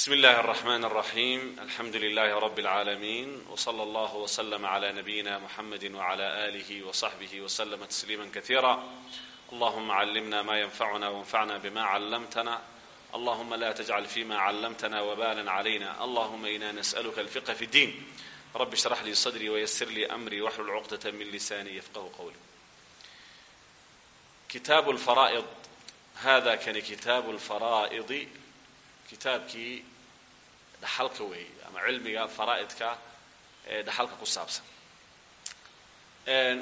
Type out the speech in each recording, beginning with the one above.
بسم الله الرحمن الرحيم الحمد لله رب العالمين وصلى الله وسلم على نبينا محمد وعلى آله وصحبه وسلم تسليما كثيرا اللهم علمنا ما ينفعنا وانفعنا بما علمتنا اللهم لا تجعل فيما علمتنا وبالا علينا اللهم إنا نسألك الفقه في الدين رب اشرح لي صدري ويسر لي أمري واحلل عقدة من لساني يفقه قولي كتاب الفرائض هذا كان كتاب الفرائض kitaabkii dhaxalka weeye ama cilmiga faraa'idka ee dhaxalka ku saabsan.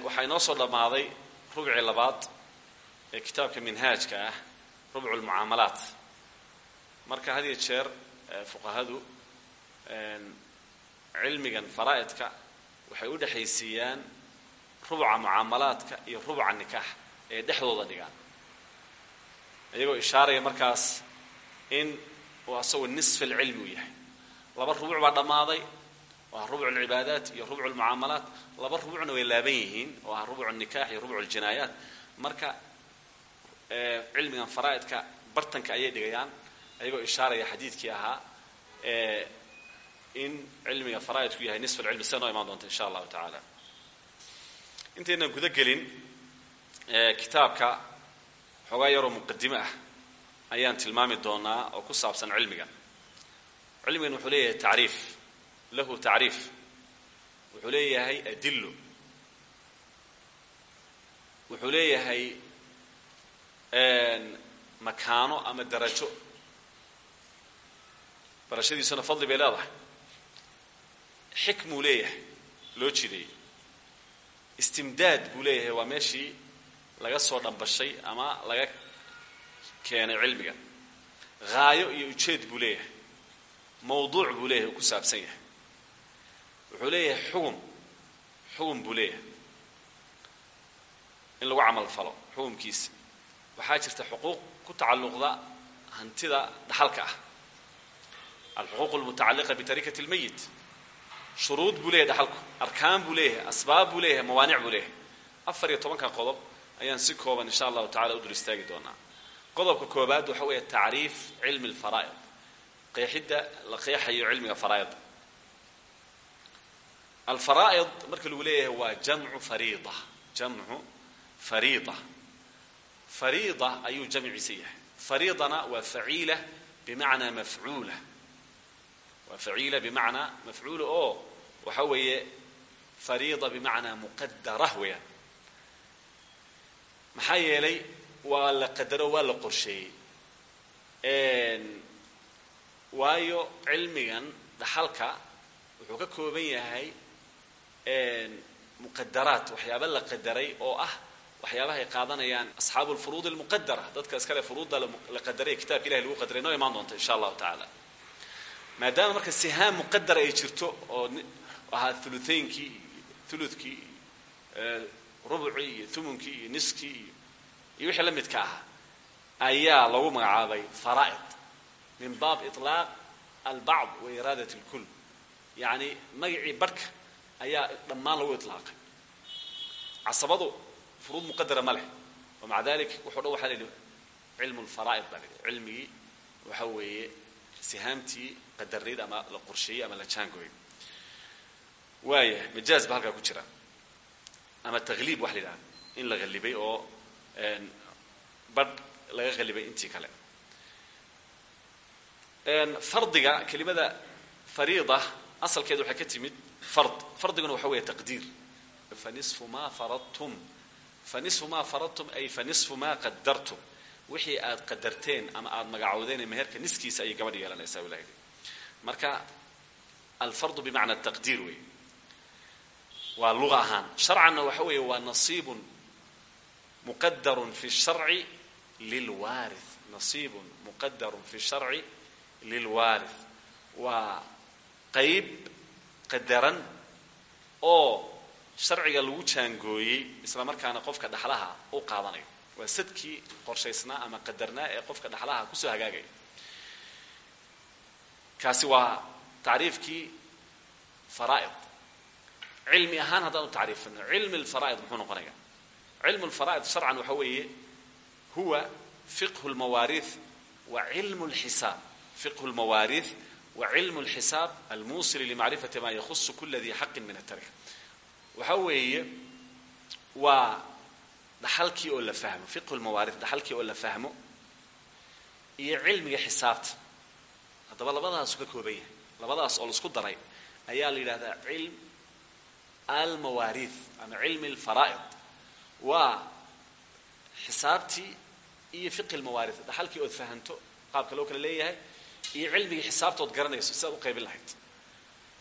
Waxaa inoo soo dhammaaday rubcii labaad ee kitaabka minhaajka ah rubcu lmucaamalaat marka had iyo jeer fuqahadu cilmigan faraa'idka waxay u dhexaysiiyaan rubca mucaamalaadka iyo rubca nikaax ee dhexdooda dhigaan. Iyagoo ishaaraya markaas in uu asagoo nisf alcilmi yahay laba rubuc baa dhammaaday. Oo ah rubcu alcibaadaat iyo rubcu almucaamalaat. Laba rubucna way laaban yihiin. Oo ah rubcu alnikaax iyo rubcu aljinaayaat. Marka cilmigan faraa'idka bartanka ayay dhigayaan ayagoo ishaaraya xadiidkii ahaa in cilmiga faraa'idku yahay nisf alcilmi sida noo imaan doonta insha allahu tacaala. Intaynan guda gelin kitaabka xoogaa yaroo muqadimo ah ayaan tilmaami doonaa oo ku saabsan cilmigan cilmigan wuxuu leeyahay tacriif. Lahu tacriif. Wuxuu leeyahay adillo wuxuu leeyahay makaano ama darajo. Barashadiisuna fadli bay leedahay. Xikmuu leeyahay loo jideeyey. Istimdaad buu leeyahay waa meeshii laga soo dhambashay ama laga keenay cilmiga. Haayo iyo ujeed buu leeyahay mawduuc buu leeyahay ku saabsan yahay. Wuxuu leeyahay xugum xugum buu leeyahay. In lagu camal falo xugumkiisa waxaa jirta xuquuq ku tacalluqda hantida dhaxalka ah. Alxuquuq almutacalliqa bitarikati lmayit shuruud buu leeyahay dhaxalku arkaan buu leeyahay asbaab buu leeyahay mawaanic buu leeyahay. Afar iyo qodob ayaan si kooban insha allahu tacala u dul doonaa. Qodobka koobaad waxa weeye tacriif cilmi alfaraa'id qeexidda la qeexayo cilmiga faraa'ida alfaraa'id marka lagu leeyahay waa jamcu fariida jamcu fariida. Fariida ayuu jamciisa yahay. Fariidana waa faciila bimacnaa mafcuula. Waa faciila bimacnaa mafcuula oo waxa weeye fariida bimacnaa muqadara weeyaan. Maxaa yeelay la qadaro waa la qorsheeyey waayo cilmigan dhaxalka wuxuu ka kooban yahay muqadaraat waxyaaba la qadaray oo ah waxyaabaha ay qaadanayaan asxaabu lfuruud almuqadara dadka iskale furuudda la qadaray ee kitabka ilahi lagu qadaray noo imaan doonta insha allahu tacaala. Maadaama marka sihaam muqadara ay jirto oo ahaa ulutaynkii uludkii rubucii iyo thumunkii iyo niskii iyo iyo wixii la midka ahaa ayaa lagu magacaabay faraa'id min baab ilaaq albacd wa iraadat اlkul yacni magacii barhka ayaa dhammaan lagu ilaaqay casabadu furuud muqadara ma leh. Maca dalik wuxo dhan waxaa la yidhi cilmu lfaraa'id baa weeye sihaamtii qadarayd ama la qorsheeyey ama la jaangooyey. Waaya majaaz ba ku jira. Ama tagliib waxa in la hallibay oo badh laga hallibay intii kale fardiga kelimada fariida asalkeeda waxay ka timid fard. Fardiguna waxa weeye taqdiir. Fanisfu ma faradtum. Fanisfu ma faradtum ay fanisfu ma qadartum wixii aad qadarteen ama aad magacowdeen meherka niskiisa ayay gabadh yeelanaysaa ilahay marka alfardu bimacna taqdiir wey waa luga ahaan. Sharcanna waxa weeye waa nasiibun muqadarun fi sharci lilwaari nasiibun muqadarun fi sharci lilwaarith waa qayb qadaran oo sharciga lagu jaangooyey isla markaana qofka dhaxlaha u qaadanayo waa sadkii qorshaysnaa ama qadarnaa ee qofka dhaxlaha ku soo hagaagaya kaasi waa tacriifkii faraa'id cilmi ahaan haddaan u tacriifino cilmi lfaraa'id muxuu noqonaya cilmu lfaraa'id sharcan waxa weeye huwa fiqhu lmawaariith wa cilmu lxisaab fiqhu lmawaariid wa cilmu lxisaab almuusil limacrifati ma yakhusu kula dii xaqin min atarika waxa weeye waa dhaxalkii oo la fahmo fiqhu lmawaariid dhaxalkii oo la fahmo iyo cilmiga xisaabta. Haddaba labadaasu ka kooban yahay labadaas oo la isku daray ayaa la yidhahdaa cilm almawaariid ama cilmi alfaraa'id waa xisaabtii iyo fiqhi lmawaariid dhaxalkii ood fahanto qaabka loo kala leeyahay iyo cilmigii xisaabta ood garanayso sidaad u qaybin lahayd.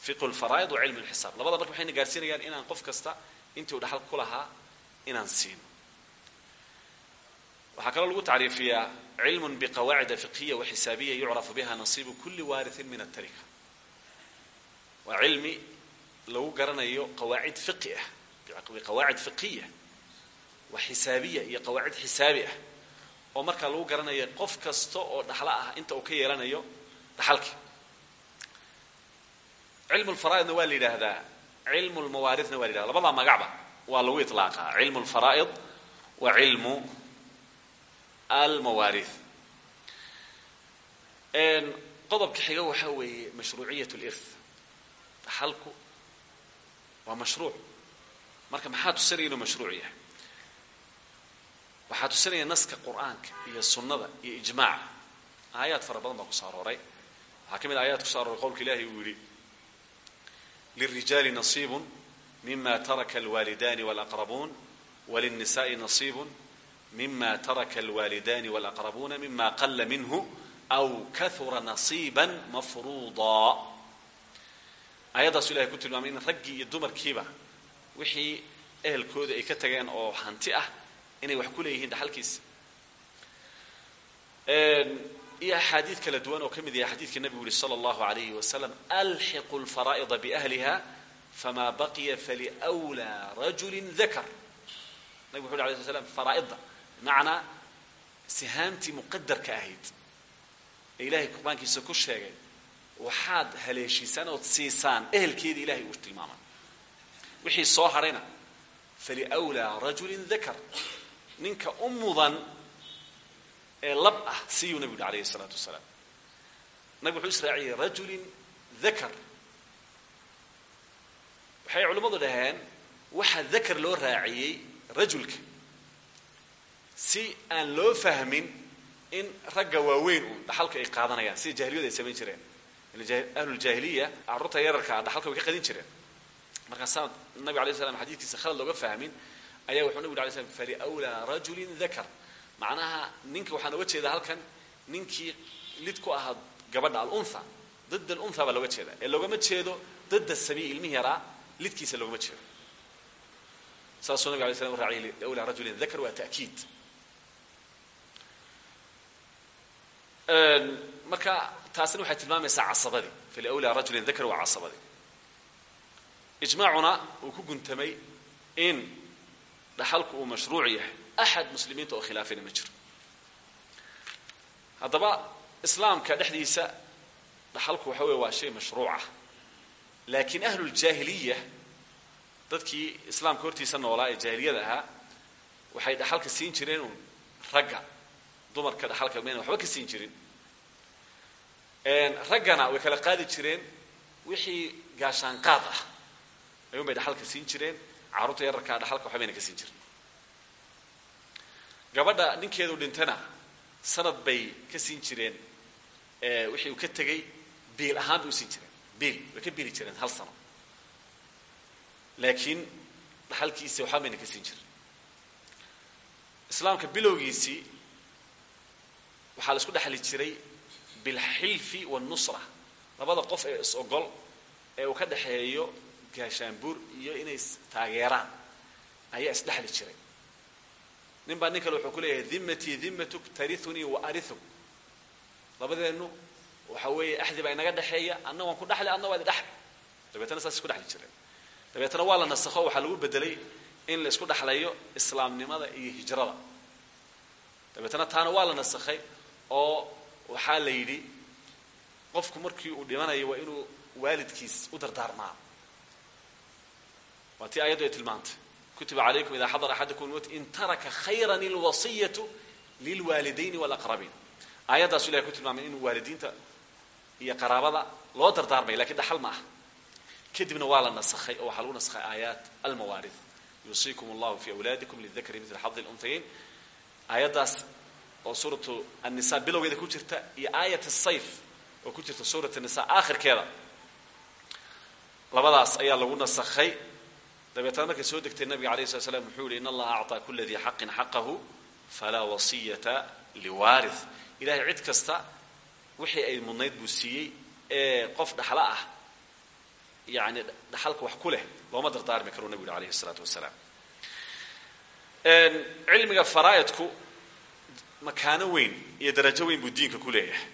Fiqhu lfaraa'id wa cilmi lxisaab labada marka waxayna gaarsiinayaan inaan qof kasta intii uu dhaxal ku lahaa inaan siino waxaa kaloo lagu tacriifiyaa cilm bqawaacida fiqhiya waxisaabiya yucrafu biha nasiibu kuli waariin min atarika waa cilmi lagu garanayo qawaacid fiqi ah qawaacid fiqiya wa xisaabiya iyo qawaacid xisaabi ah. Oo markaa lagu garanayo qof kasta oo dhaxlo ah inta uu ka yeelanayo dhaxalki cilmu lfaraa'idna waa la yidhaahdaa. Cilmu lmawaaridna waa la yidhahda labadaa magacba waa lagu iطlaaqaa cilmu lfaraa'id wa cilmu almawaariid qodobka xiga waxaa weeye mashruuciyat lirth dhaxalku waa mashruuc. Marka maxaa tusinaya inuu mashruuc tusinaya naska qur'aanka iyo sunnada iyo ijmaaca aayaad fara baa kuso arooray waxaa ka mid aayaad kuso arooray qowlka ilahi uu yidhi lirijaali nasiibu mima taraka alwaalidaani walaqrabuun walilnisaai nasiibu mima taraka alwaalidaani walaqrabuuna mima qala minhu aw kahura nasiiba mafruuda aayaddaasuu ilahay ku tilmaamay in raggii iyo dumarkiiba wixii ehelkooda ay ka tageen oo hanti ah inay wax ku leeyihiin dhaxalkiisa iyo axaadiid kala duwan oo ka mid yahay xadiidka nebigu yuri sala allahu alayhi wasalam alxiqu lfaraa'ida biahliha fama baqiya faliwlaa rajuli dakar nabig wuxu uri alay sl slam faraaidda bimacnaa sihaamtii muqadarka ahayd ee ilahay qurbaankiisa ku sheegay waxaad haleeshiisaan ood siisaan ehelkeedii ilahay uu tilmaamay. Wixii soo hadhayna faliwlaa rajulin dakar ninka u mudan ee lab ah siiyuu nabigu yidhi alayhi الsalaatu wasalaam nabig wuxuu israaciyey rajulin dakar waxay culimmadu dhaheen waxa dakar loo raaciyey rajulka si aan loo fahmin in ragga waaweyn uun dhaxalka ay qaadanayaan sida jahiliyadu ay samayn jireen. Ahluljahiliya carruurta yararkaa ah, dhaxalka way ka qadin jireen. Markaasaan nabig alay slam xadiiskiisa khalad looga fahmin ayaa wuxuu nabig ly slm faliwlaa rajulin dakar macnaha ninka waxaan oga jeedaa halkan ninkii lid ku ahaa gabadha alunha dad alunha baa looga jeeda ee loogama jeedo dada sabi ilmihi yaraa lidkiisa loogama jeedo. Saasuu nabig alay slam raaciyay liwlaa rajulin dakar waa ta'kiid. Marka taasina waxay tilmaamaysaa casabadii. Faliwlaa rajulin dakar waa casabadii. Ijmaacuna uu guntamay in dhaxalku uu mashruuc yahay axad muslimiinta oo khilaafina ma jiro haddaba islaamka dhexdiisa dhaxalku waxa weeye waa shay mashruucah laakiin ahluljaahiliya dadkii islaamka hortiisa noolaa ee jaahiliyada ahaa waxay dhaxalka siin jireen uun ragga dumarka dhaxalka mayna waxba ka siin jirin raggana way kala qaadi jireen wixii gaashaanqaad ah ayuun bay dhaxalka siin jireen carruurta yararkaa dhaxalka waxba mayna ka siin jirin gabadha ninkeedu dhintana sanad bay ka siin jireen wixii uu ka tegey biil ahaan bay u siin jireen. Biil way ka biili jireen hal sano. Laakiin dhaxalkiisii waxba mayna ka siin jirin. Islaamka bilowgiisii waxaa la isku dhexli jiray bilxilfi wاnusra labada qof ee is-ogol ee uu ka dhexeeyo gaashaanbuur iyo inay taageeraan ayaa isdhexli jiray nin baa nin kale wuxuu ku leeyahay dimatii dimatuk tariunii wa ariuk labadeennu waxa weeye axdi baa inaga dhexeeya adna waan ku dhexli adna waad idhexli dabeetana saas isku dhexli jireen dabeetana waa la nasakho waxaa lagu bedelay in la isku dhexlayo islaamnimada iyo hijrada. Dabeetana taana waa la nasakhay oo waxaa la yidhi qofku markii uu dhimanayo waa inuu waalidkiis u dardaarmaa. Waa tii ayaddu ay tilmaantay kutiba calaykum ida xadara axadakum mowt in taraka khayran ilwasiyatu lilwaalidayni walaqrabiin aayaddaasu ilahay ku tilmaamay inuu waalidiinta iyo qaraabada loo dardaarmaya laakiin dhaxal ma aha kadibna waa la nasakhay oo waxaa lagu nasakhay aayaat almawaarith yuusiikum allahu fi awlaadikum lidakri mila xadi lunhayayn aayaddaas oo suuratu annisa bilowgeeda ku jirta iyo aayat sayf oo ku jirta suurat nisa aakhirkeeda labadaas ayaa lagu nasakhay dabeetana markay soo degtay nabiga alayh slat slam wuxuu yihi in allaha acطaa kula dii xaqin xaqahu falaa wasiyata liwaarith ilahay cid kasta wixii ay mudnayd buu siiyey ee qof dhaxlo ah yani dhaxalka wax ku leh looma dardaarmi karuu nabigu yhi alayhi الsalaatu wasalaam cilmiga faraa'idku makaano weyn iyo darajo weyn buu diinka ku leeyahay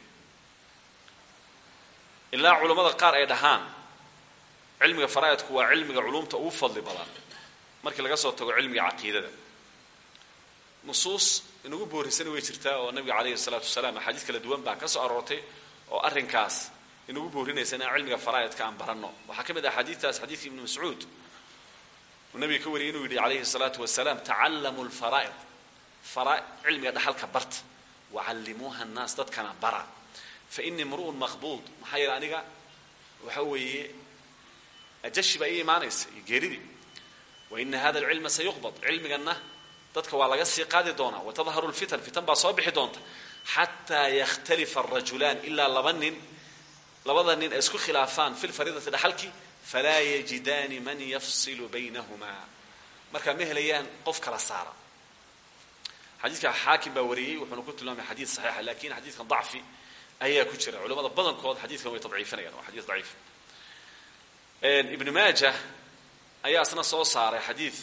ilaa culammada qaar ay dhahaan cilmiga faraaidku waa cilmiga culumta ugu fadli badan. Markii laga soo tago cilmiga caqiidada. Nusuus inagu boorisana way jirtaa oo nabiga calayhi salaatu wasalaam axaadiis kala duwan baa ka soo aroortay oo arrinkaas inagu boorinaysaan inaan cilmiga faraaidka aan baranno. Waxaa ka mid ah xadiidtaas xadiidkii ibnu mascuud. Uu nabiga ka wariyay inuu yidhi calayhi salaatu wasalaam tacallamu lfaraa'id faraa cilmiga dhaxalka barta wacallimuuha annaas dadkana bara. Fa inii imru'un maqbuud. Maxaa yeele aniga waxa weeye ajashi baa ii imaanaysa iyo geeridii hada alcilma sayuqbad. Cilmiganna dadka waa laga sii qaadi doonaa. Watadharu lfitan fitan baa soo doonta. Xataa yakhtalifa arajulaan ilaa laba nin isku khilaafaan fi lfariidati dhaxalki falaa yajidaani man yafsilu baynahumaa markaa ma qof kala saara. Xadiidka xaakim baa wariyey ku tilmaamay xadiid saxiixa laakiin xadiidkan dacfi ayaa ku jira. Culamada badankood xadiidkan way tadciifinayaan waa xadiis daciif ibn maaja ayaa isna soo saaray xadiid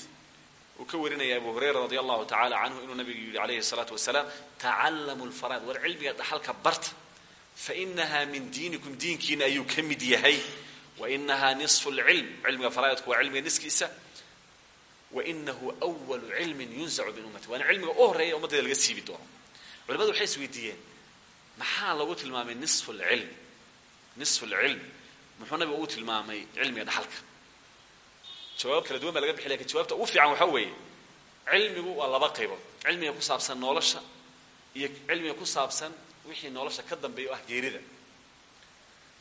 uu ka warinaya abu hurayra radi allahu tacala canhu inuu nabigu yihi alayhi الsalaatu wasalaam tacallamu lfaraid war cilmiga dhaxalka barta fainaha min diinikum diinkiina ayuu ka mid yahay wainaha niصfu اlcilm cilmiga faraa'idku waa cilmiga niskiisa wainahu أwalu cilmin yunzacu min ummati waana cilmiga u horeeya ummaddeeda laga siibi doono culamadu waxay is weydiiyeen maxaa lagu tilmaamay niصfu اlcilm niصfu اlcilm muxuu nabigu ugu tilmaamay cilmiga dhaxalka. Jawaab kala duwan baa laga bixi laakiin jawaabta ugu fiican waxaa weeye cilmigu waa laba qaybood. Cilmiga ku saabsan nolosha iyo cilmiga ku saabsan wixii nolosha ka dambeeya o ah geerida.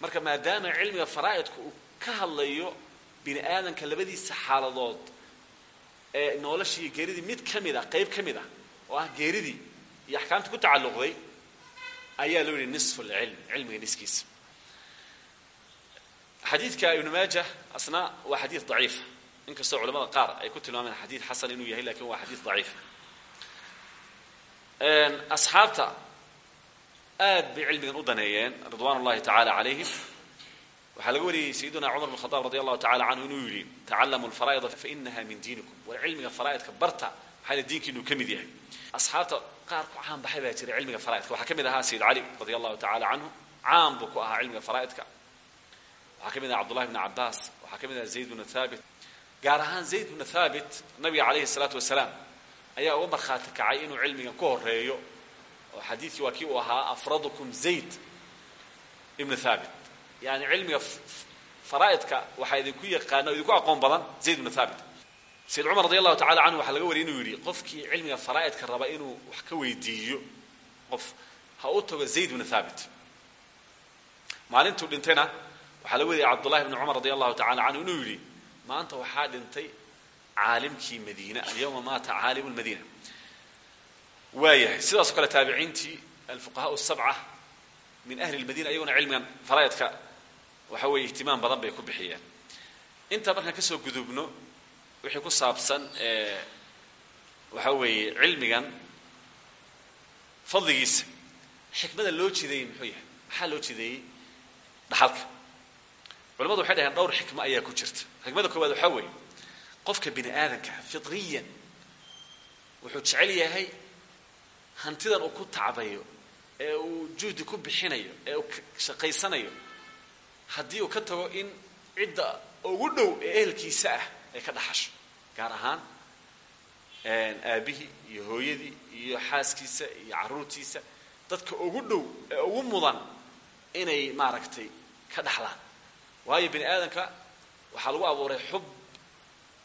Marka maadaama cilmiga faraa'idku uu ka hadlayo bini aadamka labadiisa xaaladood ee noloshii iyo geeridii mid ka mid a qayb ka mid ah oo ah geeridii iyo axkaamta ku tacalluqday ayaa loo yihi nisfu lcilm cilmiga niskiisa xadiidka ibnu maaja asna waa xadiid daciifa inkastoo culamada qaar ay ku tilmaameen xadiid xasan inuu yahay laakiin waa xadiid daciif. Asxaabta aad bay cilmigan u daneeyeen ridwan اllahi tacala calayhim. Waxaa laga wariyey sayiduna cumar bn khadaab radi allahu tacala canhu inuu yidhi tacallamu lfaraa'ida fainaha min diinikum. War cilmiga faraa'idka barta maxaa diinkiinu ka mid yahay. Asxaabta qaar ku caan baxay baa jiray cilmiga faraa'idka. Waxaa ka ahaa sayid cali radi allahu tacala canhu caan buu ku ahaa waxaa ka mid aha cabdullahi bn cabaas waxaa ka mid aha zayd bnu thaabit gaar ahaan zayd bnu thaabit nabiga calayhi الsalaatu wasalaam ayaa uga markhaati kacay inuu cilmigan ku horeeyo oo xadiidkii waa kii uu ahaa afradukum zayd ibnu thaabit yani cilmiga faraa'idka waxaa idinku yaqaana o idinku aqoon badan zayd bnu thaabit sayid cumar radi allahu tacala canhu waxaa laga wariyay inuu yidhi qofkii cilmiga faraa'idka raba inuu wax ka weydiiyo qof ha u tago zayd bnu thaabit maalintuu dhintayna waxaa laga wariyay cabdullahi bni cumar radi allahu tacala canhu inuu yidhi maanta waxaa dhintay caalimkii madiina alyawma maata caalimu lmadiina waayahay sidaasoo kale taabiciintii alfuqahaa sabca min ahli lmadiina iyaguna cilmigan faraa'idka waxa weeye ihtimaam badan bay ku bixiyeen. Intaa markaan ka soo gudubno wixii ku saabsan waxa weeye cilmigan fadligiisa xikmada loo jideeyey muxuu yahay? Maxaa loo jideeyey? Dhaxalka culamadu waxay dhaheen dhowr xikmo ayaa ku jirta. Xikmada koowaad waxaa weeye qofka bini aadanka fitriyan wuxuu jecel yahay hantidan uu ku tacbayo ee uu juhdi ku bixinayo ee uu shaqaysanayo haddii uu ka tago in cidda ugu dhow ee ehelkiisa ah ay ka dhaxasho gaar ahaan aabihii iyo hooyadii iyo xaaskiisa iyo carruurtiisa dadka ugu dhow ee ugu mudan inay maaragtay ka dhaxlaan waayo bini aadamka waxaa lagu abuuray xub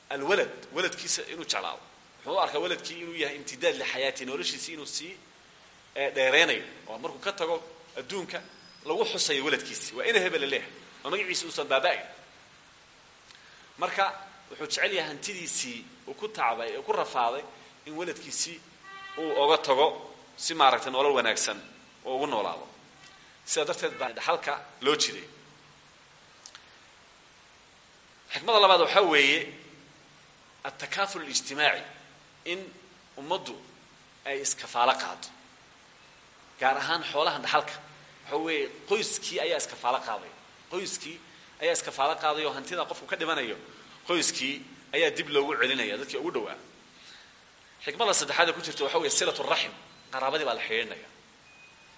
alwalad waladkiisa inuu jeclaado. Wuxuu u arkaa waladkii inuu yahay imtidaad lixayaati noloshiisii inuu sii dheereynayo oo markuu ka tago adduunka lagu xusayo weladkiisi waa ina hebel la leeyahay. Oo magaciisi uusan baaba-in marka wuxuu jecel yahay hantidiisii uu ku tacbay ku rafaaday in weladkiisii uu oga tago si maaragtay nolol wanaagsan oo ugu noolaado. Sidaa darteed baa dhaxalka loo jiray xikmada labaad waxaa weeye altakaful اlijtimaaci in ummaddu ay iskafaalo qaado gaar ahaan xoolahan dhaxalka. Waxa weeye qoyskii ayaa iskafaalo qaaday qoyskii ayaa iskafaalo qaaday oo hantida qofku ka dhimanayo qoyskii ayaa dib loogu celinaya dadkii ugu dhowaa. Xikmada saddexaad ku jirta waxa weeye silat raxim qaraabadii baa la xidhiidhnaya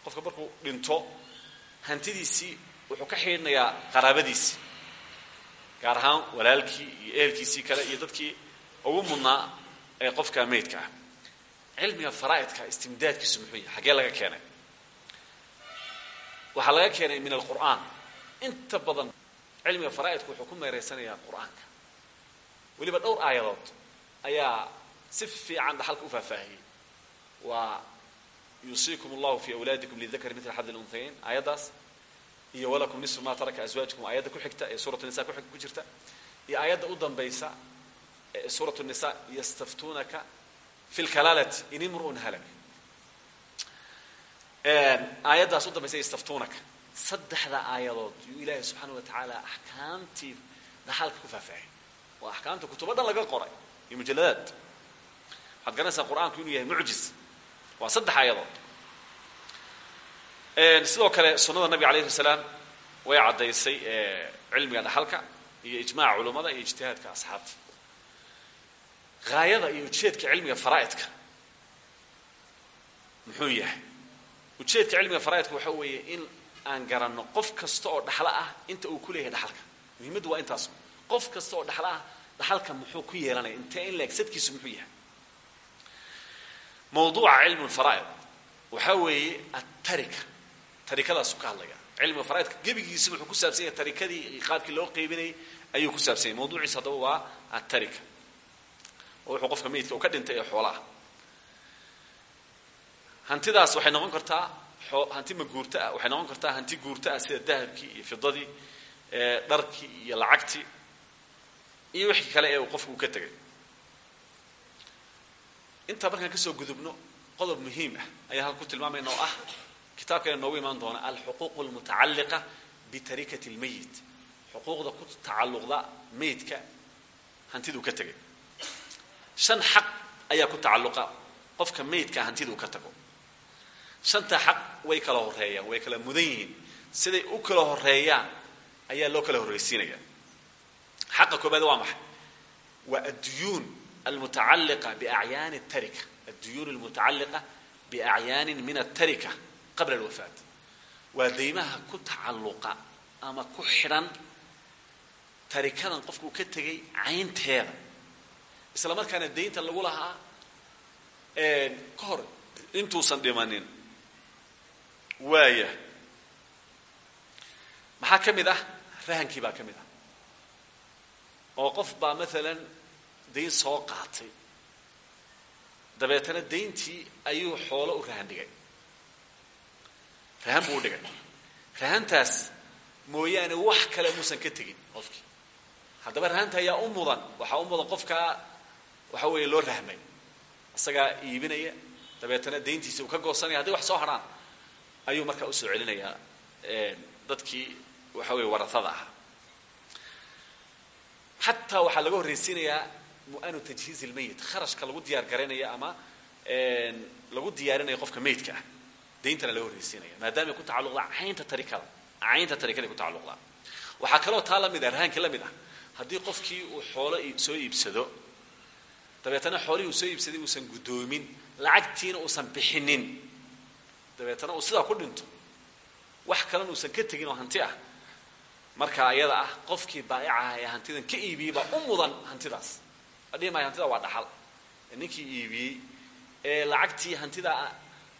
qofka markuu dhinto hantidiisii wuxuu ka xidhiidhnayaa qaraabadiisii gaar ahaan walaalkii iyo ehelkiisii kale iyo dadkii ugu mudnaa ee qofka maydka ah. Cilmiga faraa'idka istimdaadkiisu muxuu yahay xaggee laga keenay? Waxaa laga keenay min alqur'aan. Inta badan cilmiga faraa'idku wuxuu ku meereysanayaa qur'aanka. Weliba dhowr aayadood ayaa si fiican dhaxalka u faahfaahiyey. Waa yuusiikum allahu fi awlaadikum lidakari mila xadi lunhayayn aayaddaas iyo walakum nisfu ma taraka aswaajikum aayadda ku xigta ee suurat nisa ku jirta. Iyo aayadda u dambaysa ee suurat nisa yastaftuunaka fi lkalaalati in imru'un halak. Aayaddaas u dambaysa yastaftuunaka. Saddexda aayadood yuu ilaahay subxaana wa tacaala axkaamtii dhaxalka ku faahfaahiyay waa axkaamta kutubo dhan laga qoray iyo mujalladaad waxaad garanaysaa yahay mucjiz. Waa saddex aayadood sidoo kale sunnada nabiga alayh salaam way caddaysay cilmiga dhaxalka iyo ijmaca culummada iyo ijtihaadka asxaabta. Haayada iyo ujeedka cilmiga faraa'idka muxuu yahay? Ujeedka cilmiga faraa'idka waxa weeye in aan garanno qof kasta oo dhaxlo ah inta uu ku leeyahay dhaxalka. Muhiimaddu waa intaas. Qof kasta oo dhaxlo ah dhaxalka muxuu ku yeelanaya intee in leegsadkiisu muxuu yahay? Mawduuca cilmu lfaraa'id waxaa weeye attarika tarikadaasu ka hadlaya cilmiga faraidka gebigiisa wuxuu ku saabsan yahay tarikadii qaabkii loo qeybinayay ayuu ku saabsan yahay. Mawduuciisa haddaba waa atarika oo wuxuu qofka meydka u ka dhintay ee hantidaas waxay noqon kartaa hanti maguurto ah. Waxay noqon kartaa hanti guurto ah sida dahabkii iyo fidadii dharkii iyo lacagtii iyo wixii kale ee qofku uu ka tegay. Intaa markaan ka soo gudubno qodob muhiim ah ayaan halka ku ah kitaabkeena noogu imaan doona alxuquuq almutacalliqa bitarikati lmayit xuquuqda ku tacalluqda meydka hantiduu ka tegay shan xaq ayaa ku tacalluqa qofka meydkaa hantiduu ka tago. Shantaa xaq way kala horeeyaan way kala mudan yihiin. Siday u kala horeeyaan ayaa loo kala horreysiinaya. Xaqa koobaad waa maxay? Waa adduyuun almutacalliqa biacyaani tarika adduyuun almutacalliqa biacyaanin min atarika qabla alwafaat waa daymaha ku tacalluqa ama ku xidhan tarikadan qofkuu ka tegay caynteeda isla markaana daynta lagu lahaa ka hor intuusan dhimanin waaya maxaa ka mid ah rahankii baa ka ah oo qof baa maalan dayn soo qaatay dabeetana dayntii ayuu xoolo u rahan dhigay rahan buu dhigay. Rahantaas mooyaane wax kale muusan ka tegin qofkii. Haddaba rahanta ayaa u mudan waxaa u mudan qofkaa waxa weeye loo rahmay. Isagaa iibinaya dabeetana dayntiisa uu ka goosanaya hadday wax soo hadhaan ayuu markaa u soo celinayaa dadkii waxa weeye waratada ah xataa waxaa laga horreysiinayaa mu'anu tajhiiz ilmayit kharashka lagu diyaar garaynaya ama lagu diyaarinayo qofka meydka ah dayntana laga horreysiinaya maadaamay ku tacalluqdaa caynta tarikada caynta tarikaday ku tacalluqdaa waxaa kaloo taa la mid ah rahaankii la mid ah haddii qofkii uu xoolo soo iibsado dabeetana xoolihii uu soo iibsaday uusan guddoomin lacagtiina uusan bixinin dabeetana uu sidaa ku dhinto wax kalena uusan ka tegin oo hanti ah. Marka ayada ah qofkii baa'icaha ee hantidan ka iibiyey baa u hantidaas. Adhihi maayo hantida waa dhaxal. Ninkii iibiyey ee lacagtii hantida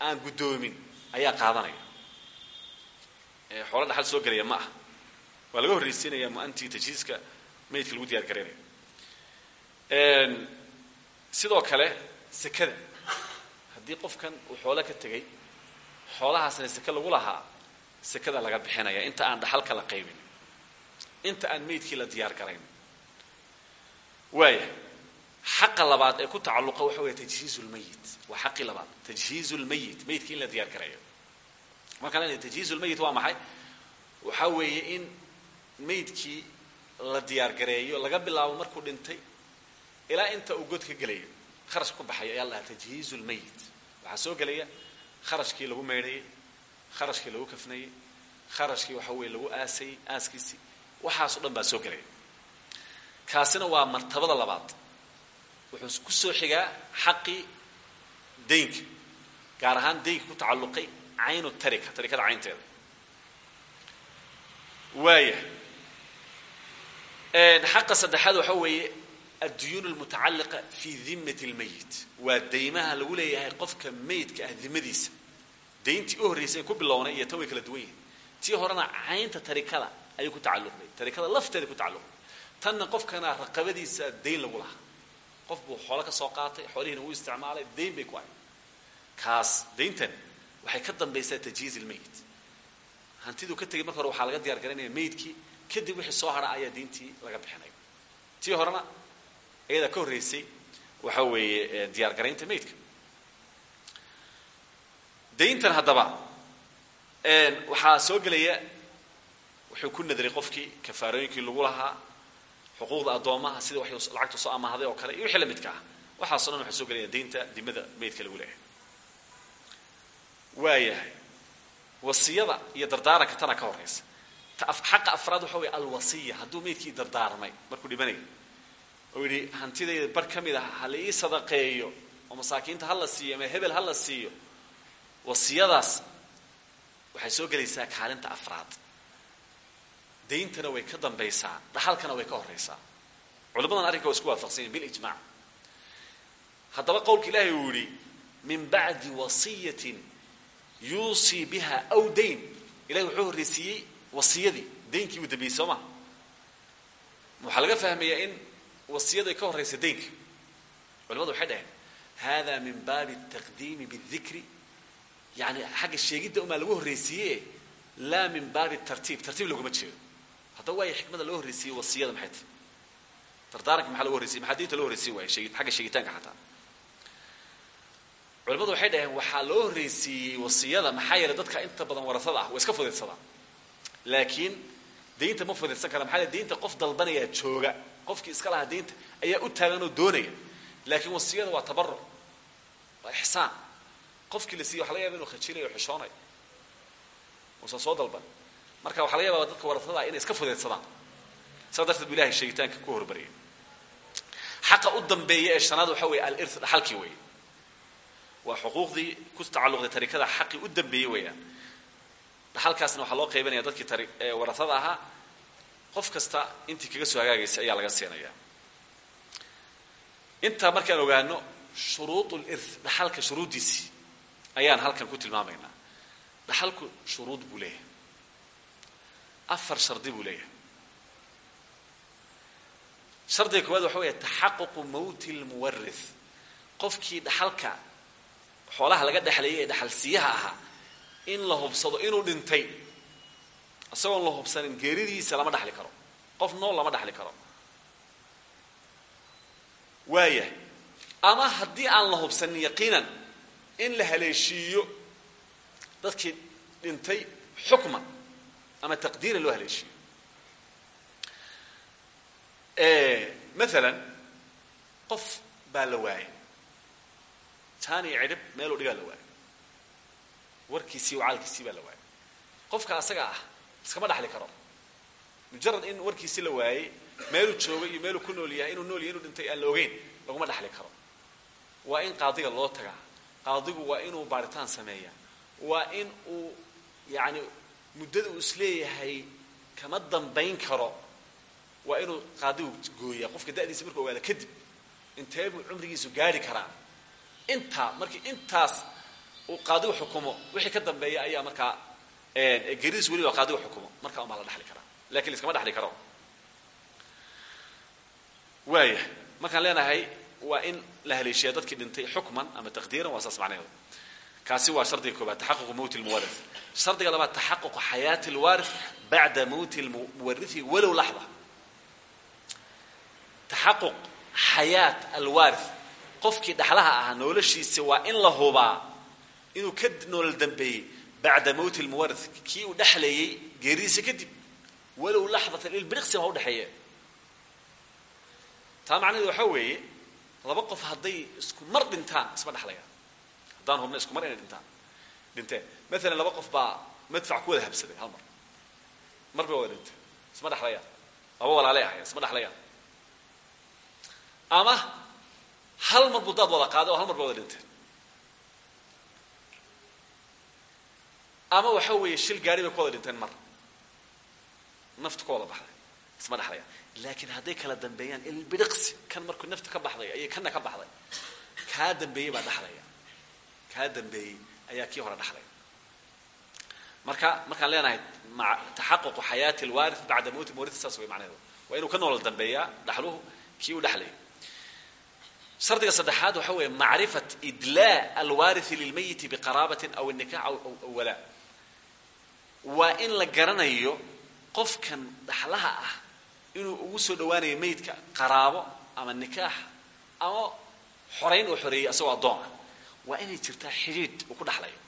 aan guddoomin ayaa qaadanaya xoolo dhaxal soo gelaya ma ah waa laga horreysiinaya mu'antii tajhiiska maydka lagu diyaar garaynayo sidoo kale sekada. Haddii qofkan uu xoolo ka tegay xoolahaasna seke lagu lahaa sekada laga bixinaya. Inta aan dhaxalka la qaybin. Inta aan meydkii la diyaar garayn. Waaya xaqa labaad ee ku tacalluqa waxa weeye tajhiizu lmayit waa xaqii labaad. Tajhiizu lmayit meydkii in la diyaar garayo. Markaan tajhiizu lmayit waa maxay? Waxaa weeye in meydkii la diyaar gareeyo laga bilaabo markuu dhintay ilaa inta uu god ka gelayo kharash ku baxayo ayaa la dhahaa tajhiizu lmayit waxaa soo gelaya kharashkii lagu meydhayay kharashkii lagu kafnayey kharashkii waxa weeye lagu aasayey aaskiisii. Waxaasoo dhan baa soo gelaya. Kaasina waa martabada labaad wuxuu ku soo xigaa xaqii daynka gaar ahaan daynka ku tacalluqay caynu tarika tarikada caynteeda. Waaya xaqa saddexaad waxa weeye adduyuun almutacalliqa fi dimmati lmayit waa daymaha lagu leeyahay qofka meydka ah dimadiisa dayntii u horraysay ku bilownay iyo tan way kala duwan yihiin tii horena caynta tarikada ayuu ku tacalluqday tarikada lafteeda ku tacalluqday. Tanna qofkana raqabadiisa dayn lagu lahaa qof buu xoolo ka soo qaatay xoolihiina wuu isticmaalay dayn bay ku ahay kaas dayntan waxay ka dambaysaa tajhiiz ilmayit hantiduu ka tegay marka hore waxaa laga diyaar garanaya meydkii kadib wixii soo hara ayaa dayntii laga bixinaya tii horena iyadaa ka horreysay waxa weeye diyaar garaynta meydka. Dayntan haddaba waxaa soo gelaya wuxuu ku nadray qofkii kafaarooyinkii lagu lahaa xuquuqda addoomaha sida wax lacagta soo amaahday oo kale iyo wixii la midka ah. Waxaaso dhan waxaa soo gelaya daynta dimada meydka lagu leeyahay. Waayahay wasiyada iyo dardaaranka tana ka horraysa xaqa afraad waxa weeye alwasiya hadduu meydkii dardaarmay markuu dhimanayo oo yidhi hantidayda bar ka mid ah ha la ii sadaqeeyo oo masaakiinta ha la siiyo ama hebel ha la siiyo. Wasiyadaas waxay soo gelaysaa kaalinta afraad dayntana way ka dambaysaa dhaxalkana way ka horaysaa culamadan arrinka waa isku waafaqsanyeen bilijmac haddaba qowlka ilaahay uu yidhi min bacdi wasiyatin yuusii biha aw dayn ilahay wuxuu horraysiiyey wasiyadii daynkii uu dambeeyey soo ma? Waxaa laga fahmayaa in wasiyada ay ka horraysa daynka culamadu waxay dhaheen hada min baabi taqdiimi bاdikri yani xagga sheegidda umaa lagu horraysiiye laa min baabi tartiib. Tartiib loguma jeedo haddaba waaya xikmada loo horraysiiyey wasiyada maxay tahay dardaaranka maxaa lagu horraysiye maxaa diinta loo horraysiin waaya sheegi xagga sheegitaanka xataa. Culimadu waxay dhaheen waxaa loo horraysiiyey wasiyada maxaa yeelay dadka inta badan warasada ah waa iska fudaydsadaan. Laakiin daynta ma fudaydsan kara maxaa daynta qof dalbanayaa jooga. Qofkii iska lahaa daynta ayaa u taagan oo doonaya. Laakiin wasiyada waa tabaruc waa ixsaan. Qofkii la siiye waxa laga yaba inu khajinayo o xishoonayo uusan soo dalban marka waxaa laga yaaba dadka warasada inay iska fudaydsadaan saa darteed bu ilahay sheegitaanka ku hormariyay xaqa u dambeeya ee shanaad waxa weeye alirth dhaxalkii weeye. Waa xuquuqdii ku tacalluqday tarikada xaqii u dambeeyey weeyaan dhaxalkaasna waxaa loo qaybanaya dadkii tari warasada ahaa qof kasta intii kaga soo hagaagaysay ayaa laga siinaya intaa markaan ogaano shuruud lirth dhaxalka shuruuddiisii ayaan halkan ku tilmaamaynaa. Dhaxalku shuruud buu leeyahay afar shardi buu leeyahay. Shardiga koowaad waxa weeye taxaququ mawti lmuwarith qofkii dhaxalka xoolaha laga dhexleeyay ee dhaxalsiiyaha ahaa in la hubsado inuu dhintay isagoon la hubsanin geeridiisa lama dhaxli karo. Qof nool lama dhaxli karo. Waaya ama haddii aan la hubsanin yaqiinan in la haleeshiiyo dadkii dhintay xukman ama taqdiiran loo haleeshiiyo maalan qof baa la waayay taan iyo cidhib meeluu dhigaa la waayay warkiisii wacaalkiisii baa la waayay qofka asaga ah iskama dhaxli karo mujarad in warkiisii la waayey meeluu joogay iyo meeluu ku nool yahay inuu nool yahay inuu dhintay aan la ogeyn laguma dhaxli karo waa in qaadiga loo tagaa qaadigu waa inuu baaritaan sameeyaa waa in uu yacani muddada uu is leeyahay kama dambayn karo. Waa inuu qaadigu gooyaa. Qofka da'diisa markuu ogaada kadib intee buu cumrigiisu gaari karaa. Intaa markii intaas uu qaadigu xukumo wixii ka dambeeya ayaa markaa geeridiis weliba qaadigu xukumo. Markaa umaa la dhaxli karaa laakiin laiskama dhaxli karo. Waaya markaan leenahay waa in la haleeshiyaa dadkii dhintay xukman ama taqdiiran waa saas macnaheedu kaasi waa shardiga koobaad taxaququ mowti lmuwari shardiga labaad taxaququ xayaati lwaari bacda mowti lmuwarithi walow laxda taxaquq xayaat alwaari qofkii dhaxlaha ahaa noloshiisa waa in la hubaa inuu ka noolal dambeeyey bacda mowti lmuwarith kii uu dhexlayey geeridiisa kadib walow laxdatan ilbiriqsi ha u dhexeeye taa macnaheedu waxaa weeye laba qof hadday isku mar dhintaan isma dhexlayaan haddaan hubna isku mar inay dhintaan dhinteen maalan laba qof baa madfac ku wada habsaday hal mar mar bay isma dhexlayaan laba walaalay ahayn isma dhexlayaan ama hal mar buu wada qaaday hal mar bay dhinteen ama waxa weeye shil gaari bay ku wada dhinteen mar naftu ka wada baxday isma dhexlayaan laakiin hadday kala dambeeyaan ilbidhiqsi kan markuu nafta ka baxday ayay kana ka baxday kaa dambeeyey baa dhexlaya kaa dambeeyey ayaa kii hore dhexlaya marka markaan leenahay taxaququ xayaati alwaarith bacda mowti muwarith saas way macnaheedu. Waa inuu ka noolal dambeeyaa dhaxluhu kii uu dhexlayay shardiga saddexaad waxa weeye macrifat idlaa alwaarithi lilmayiti biqaraabatin aw nikax aw walaa. Waa in la garanayo qofkan dhaxlaha ah inuu ugu soo dhawaanayo meydka qaraabo ama nikaax ama xorayn uu xoreeyey asagoo addoon ah waa inay jirtaa xidhiidh uu ku dhexlayo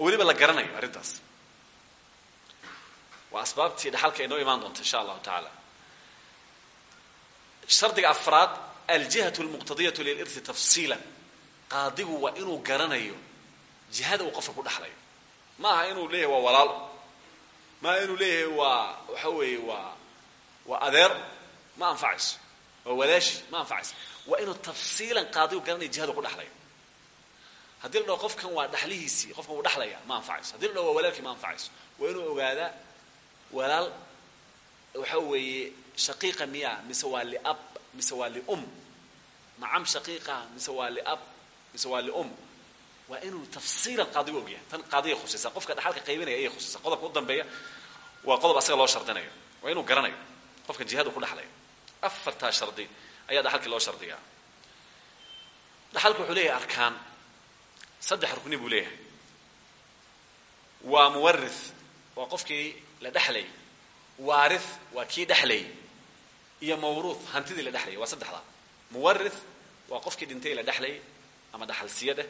weliba la garanayo arrintaas. Waa asbaabtii dhaxalka inoo imaan doonta insha allahu tacaala. Shardiga afraad aljihatu lmuqtadiyatu lilirthi tafsiilan. Qaadigu waa inuu garanayo jihada uu qofka ku ma aha inuu leeyahay waa walaal. Maaha inuu leeyahay waa waxa weeye waa waa adeer. Ma anfacayso walaashi ma anfacayso waa inuu tafsiilan qaadigu garanayo jihada ku dhexlayo haddii la dhaho qofkan waa dhaxlihiisii qofkan wuu dhexlaya ma anfacayso haddii la dhaho waa walaalkii ma anfacayso waa inuu ogaadaa walaal waxa weeye shaqiiqa miya mise waa liab mise waa lium. Macam shaqiiqa mise waa liab mise waa lium. Waa inuu tafsiilan qaadigu ogyahay. Tan qaadiga khusaysa. Qofka dhaxalka qaybinaya ayay khusaysa. Qodobka u dambeeya waa qodob asaga loo shardinayo. Waa inuu garanayo. Qofka jihadu ku dhexlayo afartaa shardi ayaa dhaxalkii loo shardiyaa. Dhaxalku wuxuu leeyahay arkaan. Saddex rukni buu leeyahay. Waa muwarith waa qofkii la dhexlayay waarith waa kii dhexlayay iyo mawruuth hantidii la dhexlayay waa saddexdaa muwarith waa qofkii dhintay la dhexlayay ama dhaxalsiyadeh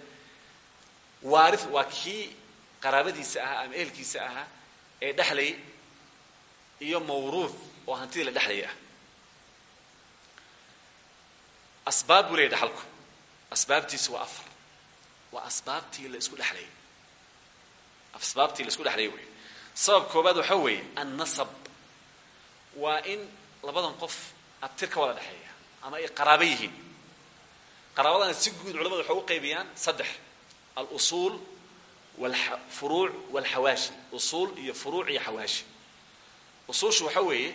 waarith waa kii qaraabadiisa ahaa ama ehelkiisa ahaa ee dhexlayay iyo mawruuth oo hantidii la dhexlayay ah asbaab buu leeyahy dhaxalku asbaabtiisu waa afar. Waa asbaabtii la isku dhexlayay asbaabtii la isku dhexlayay wey. Sabab koobaad waxaa weeye annasab. Waa in labadan qof abtir ka wada dhexeeya ama ay qaraabo yihiin. Qaraabadana si guud culamadu waxay u qaybiyaan saddex. Alusuul furuuc walxawaashi usuul iyo furuuc iyo xawaashi usuushu waxa weeye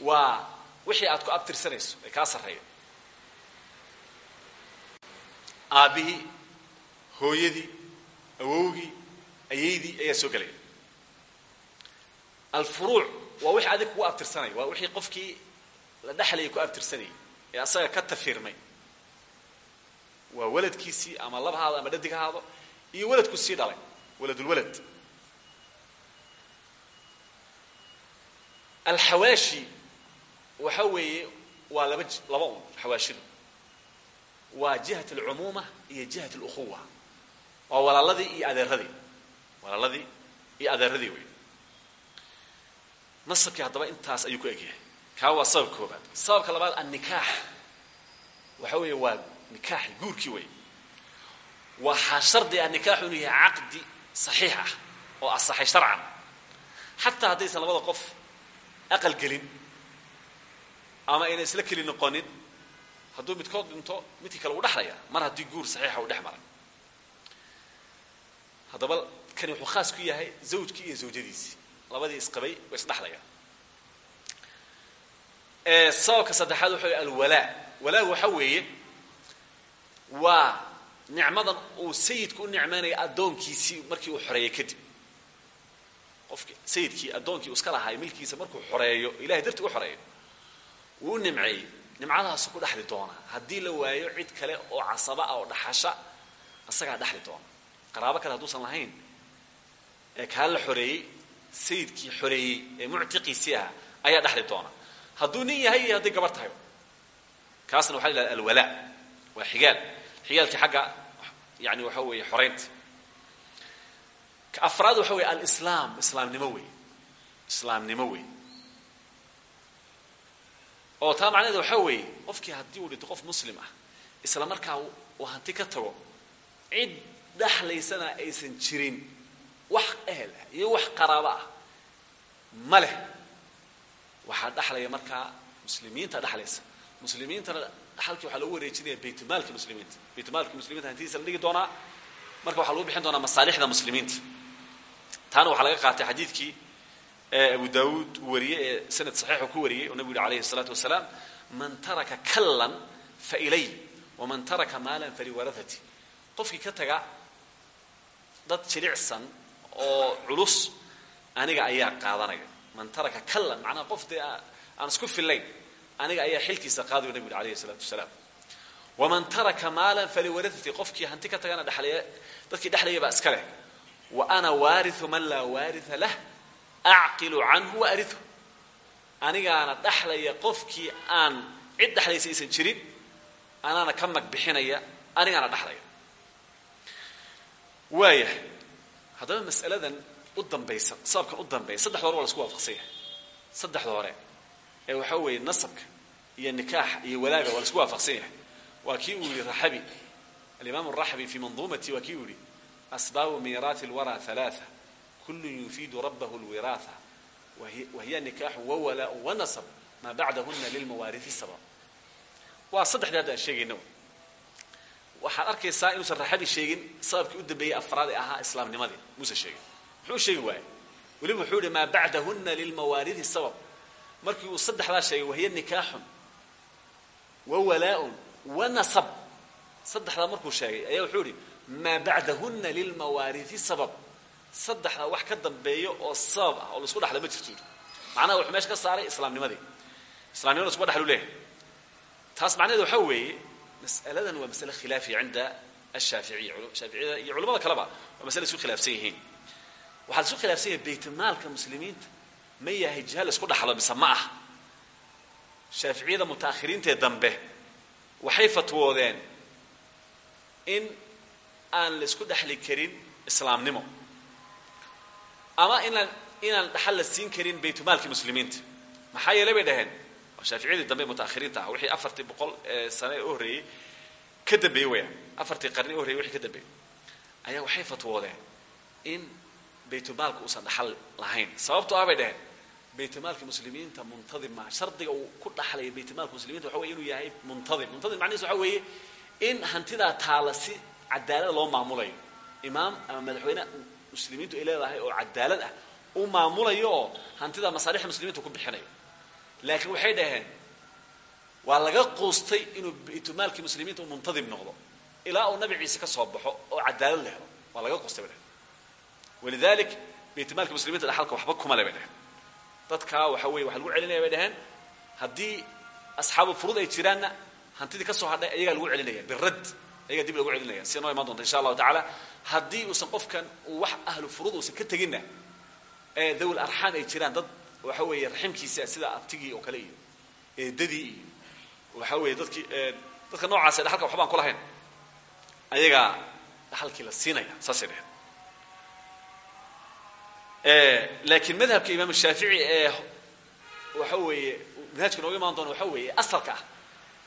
waa wixii aad ku abtirsanayso ee kaa sarreeya aabbihii hooyadii awowgii ayaydii ayaa soo gelaya alfuruuc waa wixii adig kugu abtirsanaya waa wixii qofkii la dhexlayay ku abtirsanayay ee asaga ka tafiirmay. Waa waladkiisii ama lab ama dhadig iyo waladku sii dhalay waladulwalad alxawaashi waxa weeye waa laba laba un xawaashidu waa jihat alcumuuma iyo jihat alukhuwa. Waa walaaladii iyo adeeradii walaaladii iyo adeeradii wey nasabkii haddaba intaas ayuu ku egyahay kaa waa sabab koobaad sababka labaad annikaax. Waxa weeye waa nikaaxi guurkii wey waxaa shardi ah nikaaxu inuu yahay caqdi ah oo asaxay sharcan. Xataa haddaysan labada qof aqal gelin ama ayna isla keli noqonin hadduu midkood dhinto midkii kale uu dhexlaya mar haddii guur saxiixa uu dhex maray. Haddaba kani wuxuu khaas ku yahay zawjkii iyo zawjadiisii. Labadii isqabay way isdhexlayaan sababka saddexaad wey alwalaa walaagu waxa weeye waa nicmadan uu sayidku u nicmaynaya addoonkiisii markii uu xoreeyey kadib. Qofki sayidkii addoonkii uu iska lahaay milkiisa markuu xoreeyo ilahay dartii u xoreeyo wuu u nimceeyey nimcadaasu ku dhexli doonaa haddii la waayo cid kale oo casaba ah oo dhaxasha asagaa dhexli doona. Qaraabo kale hadduusan lahayn. Ee kaa la xoreeyey sayidkii xoreeyey ee muctiqiisii ahaa ayaa dhexli doona. Hadduu nin yahay iyo hadday gabar tahay. Kaasna waxa la yidhahda alwalaa waa xigaal. Xigaalkii xagga yani waxa weeye xoraynta ka afraad waxa weye alislaam islaamnimo wey islaamnimo wey oo taa macnaheeda waxaa weeye qofkii haddii uu dhinto qof muslim ah isla markaa uu hanti ka tago cid dhexlaysana aysan jirin wax ehel ah iyo wax qaraabo ah ma leh. Waxaa dhexlaya markaa muslimiinta dhexlaysa muslimiintana dhaxalkii waxaa loogu wareejinaya baytmaalka muslimiinta. Baytmaalka muslimiinta hantidiisa la dhigi doonaa marka waxaa lagu bixin doonaa masaalixda muslimiinta. Taana waxaa laga qaatay xadiidkii abu daawuud uu wariyey ee sanad saxiixu ku wariyey oo nabigu yuri alayhi الsalaatu wasalaam man taraka kallan failay waman taraka maalan faliwarahati qofkii ka taga dad jilicsan oo culus aniga ayaa qaadanaya man taraka kallan macnaha qof dee aan isku fillayn aniga ayaa xilkiisa qaadayo nabigu yuri alayhi الsalaatu wasalaam waman taraka maalan faliwarahati qofkii hanti ka tagana dhalaya dadkii dhexlaya baa iska leh wa ana waariu man laa waaria lah acqilu canhu wa arihu anigaana dhexlaya qofkii aan cid dhexlaysa aysan jirin anaana ka mag bixinaya anigaana dhexlaya waaya haddaba mas'aladan u dambaysa sababkan u dambeya saddexda hore waa la isku waafaqsan yahay saddexda hore ee waxaa weeye nasabka iyo nikaaxa iyo walaaga waa la isku waafaqsan yahay waa kii uu yihi raxabi alimaam araxbi fii manduumati waa kii uu yihi asbaabu miiraati lwara halaaa kullu yufidu rabbahu lwiraatha wahiya nikaaxu wawala wanasab maa bacdahuna lilmawaarihi sabab waa saddexda hadda aan sheegayna waxaad arkaysaa inuusan raxadii sheegin sababkii u dambeeyey afraad ee ahaa islaamnimadii. muusan sheegin muxuu sheegi waaye weliba wuxuu yihi maa bacdahuna lilmawaarihi sabab. markii uu saddexdaa sheegay wahiya nikaaxun wawalaaun wanasab saddexdaa markuu sheegay ayaa wuxuu yihi maa bacdahuna lilmawaarihi sabab saddexdaa wax ka dambeeya oo sabab ah oo la isku dhexla jirto. Macnaha wuxuu ka saaray islaamnimadii islamnimada laskuma dhexlu leeyahay. Taas macnaheed waxaa weeye mas'aladan waa masale khilaafiya cinda ashaaficiya shaaficiyada iyo culamada kaleba waa masale isku khilaafsan yihiin. Waxaa la isku khilaafsan yahay baytmaalka muslimiinta ma yahay jiha isku dhexlo mise ma ah. Shaaficiyada mutaakhiriintee dambe waxay fatwoodeen in aan la isku dhexli karin islaamnimo ama inaan inaan dhaxal la siin karin baytmaalkii muslimiinta. Maxaa yeelay bay dhaheen shaaficiyadii dambe mutaakhiriinta ah wixii afartii boqol sane ee u horreeyey ka dambeeyey wayaan afartii qarni u horreyey wixii ka dambeeyey. Ayaa waxay fatwoodeen in baytmaalka uusan dhaxal lahayn. Sababto ah bay dhaheen baytmaalka muslimiinta muntadim maa shardiga uu ku dhaxlaya baytmaalka muslimiinta waxa wey inuu yahay muntadim muntadim macnihiis waxa weeye in hantidaa taala si cadaalada loo maamulayo imaam ama madaxweyne muslimiintu ay leedahay oo cadaalad ah u maamulayo oo hantida masaalixda muslimiinta ku bixinayo. Laakiin waxay dhaheen waa laga quustay inuu baytmaalkii muslimiinta u muntadim noqdo. Ilaa uu nabi ciise ka soo baxo oo cadaalad la helo waa laga quustay bay dhaheen. Walidalik baytmaalka muslimiinta dhaxalka waxba kuma le bay dhaheen. Dadkaa waxa weye waxa lagu celinaya bay dhaheen haddii asxaabu furuud ay jiraanna hantidii ka soo hadhay ayagaa lagu celinaya birad ayagaa dib lagu celinaya sida noo imaan doonta insha allahu tacaala haddii uusan qofkan uu wax ahlu furuud uusan ka teginna ee dawl arxaam ay jiraan dad waxa weeye raximkiisa sida abtigii oo kale iyo eedadii iyo waxa weeye dadkii dadka noocaase dhaxalka waxbaan ku lahayn. Ayagaa dhaxalkii la siinaya saasay dhaheen laakiin madhabka imaam shaafici ee waxa weeye manhajka nooga imaan doona waxa weeye asalka ah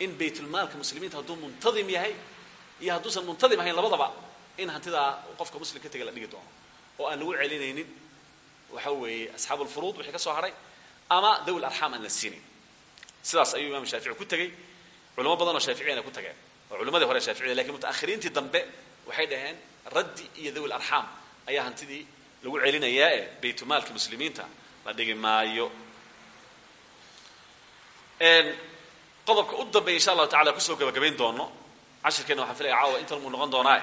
in baytulmaalka muslimiinta hadduu muntadim yahay iyo hadduusan muntadim ahayn labadaba in hantidaa qofka muslim ka tega la dhigi doono. Oo aan lagu celinaynin waxa weeye asxaabu lfuruud wixii ka soo hadhay ama dawl arxaam aan la siinayn sidaas ayuu imaam shaafici ku tegey culamo badan oo shaaficiyana ku tageen. Oo culimadii hore shaaficiyada laakiin mutaakhiriintii dambe waxay dhaheen raddi iyo dawl arxaam ayaa hantidii lagu celinayaa ee baytmaalka muslimiinta. La dhigi maayo. Qodobka u dambeya insha allahu tacala ku soo gabagabayn doono cashirkeena waxaan filaya caawa intan muu noqon doonaa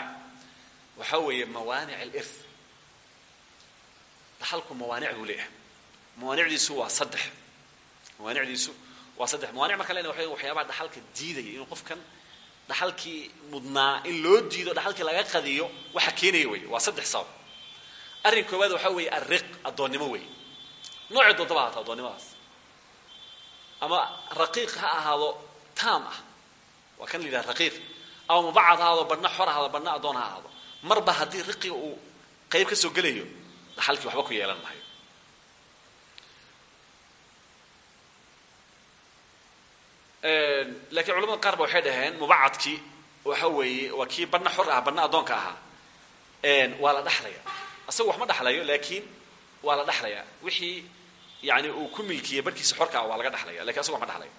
waxaa weeye mawaanic alirth. Dhaxalku mawaanic buu leeyahay. Mawaanicdiisu waa saddex. Mawaanicdiisu waa saddex. Mawaanic markaan lena waxa waxyaabaha dhaxalka diidaya. Inuu qofkan dhaxalkii mudnaa in loo diido dhaxalkii laga qadiyo waxa keenaya wey waa saddex sabab. Arrin koowaad waxaa weeye arriq addoonnimo wey noocii doodaba haata addoonnimadaas ama raqiiq ha ahaado taam ah. Waa kan la yidhaha raqiiq ama mubacad ha ahaado badhna xor ahaado badhna addoon ha ahaado. Marba haddii riqiga uu qayb ka soo gelayo dhaxalkii waxba ku yeelan mahayo laakiin culamada qaar ba waxay dhaheen mubacadkii waxa weeye waa kii badhna xor ah badhna addoonka ahaa. Waa la dhaxlaya asagu wax ma dhaxlayo laakiin waa la dhaxlaya wixii yani uu ku milkiyey barhkiisa xorka ah waa laga dhaxlaya laakiin asagu wax ma dhaxlayo.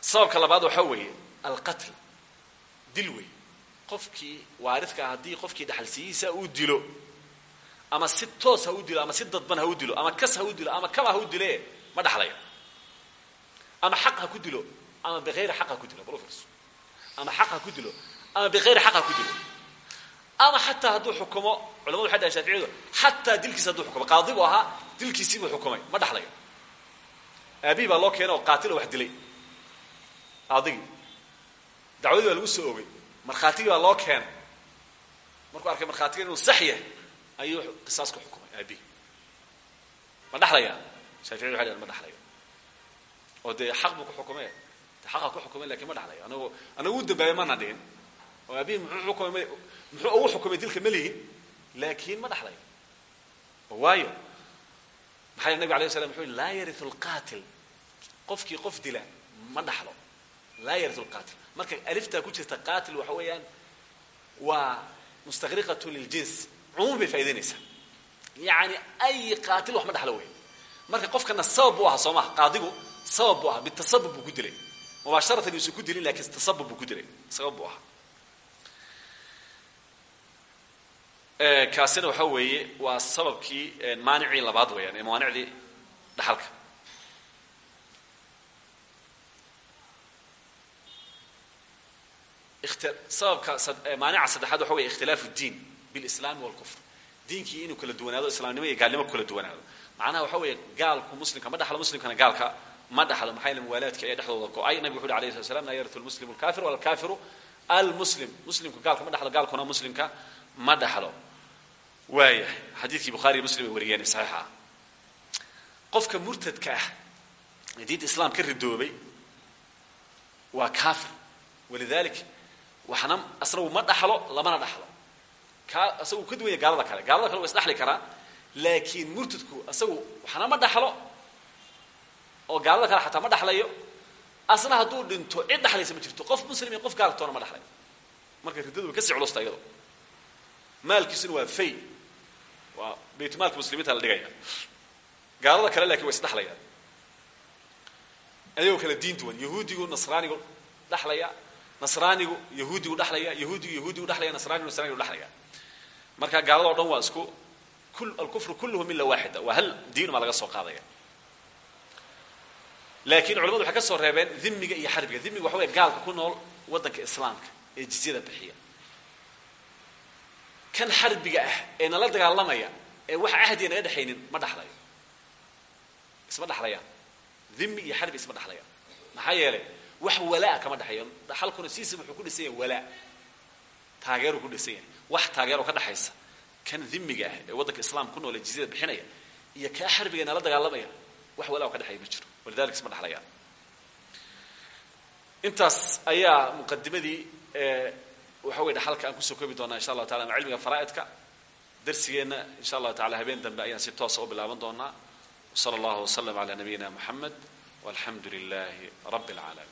Sababka labaad waxaa weeye alqatl. Dil wey. Qofkii waaridka ah haddii qofkii dhaxalsiiyiisa uu dilo ama si toos ha u dilo ama si dadban ha u dilo ama kas ha u dilo ama kaba ha u dile ma dhaxlayo. Ama xaq ha ku dilo ama biayri xaq ha ku dilo bal fiirso ama xaq ha ku dilo ama biayri xaq ha ku dilo. Ama xataa hadduu xukumo culamadu waxay dhahay shaaficiyadu xataa dilkiisa hadduu xukumo qaadi buu ahaa dilkiisii buu xukumay ma dhaxlayo. Aabihi baa loo keenay oo qaatilo wax dilay. Qaadigii dacwadii baa lagu soo ogay markhaatigii baa loo keenay markuu arkay markhaatiga inuu sax yahay ayuu qisaas ku xukumay aabihi ma dhaxlaya shaaficiyadu waxay dhahen ma dhaxlayo. Oo dee xaq buu ku xukumay. De xaqa ku xukumay laakiin ma dhaxlayo. Anagu anagu u dambaabay mana dhihin oo aabihi muxuu xukumay muxuu ugu xukumay dilka ma lihin? Laakiin ma dhaxlayo. Waayo. Maxaa nabig alay slam wuxuu laa yariu lqatil qofkii qof dila ma dhaxlo. Laa yariu lqatil marka aliftaa ku jirta qatil waxa weeyaan waa mustaqriqatu liljins cumuum bay faa'idaynaysaa yani ay qaatil wax ma dhaxlo wey marka qofkana sabab buu ahaa soo maha qaadigu sabab buu ahaa bitasabub buu ku dilay. Mubaasharatan yuusan ku dilin laakiin tasabub buu ku dilay. Sabab buu ahaa kaasina waxa weeye waa sababkii maanicii labaad weeyaan ee mawaanicdii dhaxalka sababka maanica saddexaad waxa wey ikhtilaafu diin bilislaami walkufr diinkii inuu kala duwanaado islaamnimo iyo gaalnimo kala duwanaado macnaha waxa weeye gaalku muslimka ma dhaxlo muslimkana gaalka ma dhaxlo maxaa yele muwaalaadka ayaa dhexdooda go'ay nabigu wuxu uhi alayh slat slam laa yariu lmuslimu alkafir wala alkafiru almuslim muslimku gaalka ma dhaxlo gaalkuna muslimka ma dhaxlo waayahay xadiidkii bukhaariiyo muslim ay wariyeen saxiixa qofka murtadka ah ee diinta islaam ka ridoobay waa kafir walidalik waxna asagu ma dhaxlo lamana dhaxlo. Ka asagu ka duwanya gaalada kale. Gaalada kale waa isdhaxli karaa laakiin murtadku asagu waxna ma dhaxlo. Oo gaalada kale xataa ma dhaxlayo. Asna hadduu dhinto cid dhaxlaysa ma jirto. Qof muslim iyo qof gaalatoona ma dhaxlayo marka riddadu way ka sii culusta iyado maalkiisuna waa fay. Waa baytmaalka muslimiinta la dhigaya. Gaalada kale laakiin way isdhaxlayaan ayagoo kale diin duwan yahuudigu nasraanigu dhaxlaya nasraanigu yahuudigu dhaxlaya yahuudigu yahuudigu dhalaya nasranigu nasranigu dhalaya marka gaalada o dhan waa isku alkufru kulluhu mila waaxida waa hal diin maa laga soo qaadaya. Laakiin culamadu waxay ka soo reebeen dhimiga iyo xarbiga dhimiga waxa wey gaalka ku nool waddanka islaamka ee jizyada bixiya. Kan xarbiga ah ee nala dagaalamaya ee wax ahdiya naga dhexaynin ma dhaxlayo. Isma dhaxlayaan. Dhimi iyo xarbi isma dhaxlayaan. Maxaa yeelay wax walaa kama dhexeeyo dhaxalkuna siisaba wuxuu ku dhisan yahay walaa taageeruu ku dhisan yahay wax taageero ka dhexaysa kan dhimiga ah ee waddanka islaamka ku nool ee jizyada bixinaya iyo kaa xarbiga nala dagaalamaya wax walaa oo ka dhexeeya ma jiro. Walidalik isma dhaxlayaan intaas ayaa muqadimadii waxa wey dhaxalka aan ku soo koobi doonaa insha allahu taala ama cilmiga faraa'idka. Darsigeenna insha allahu tacala habeen dambe ayaan si toosa u bilaaban doonaa. Wsala allahu wasalam ala nabiyina moxamed walxamdu lilahi rabbi اlcaalamiin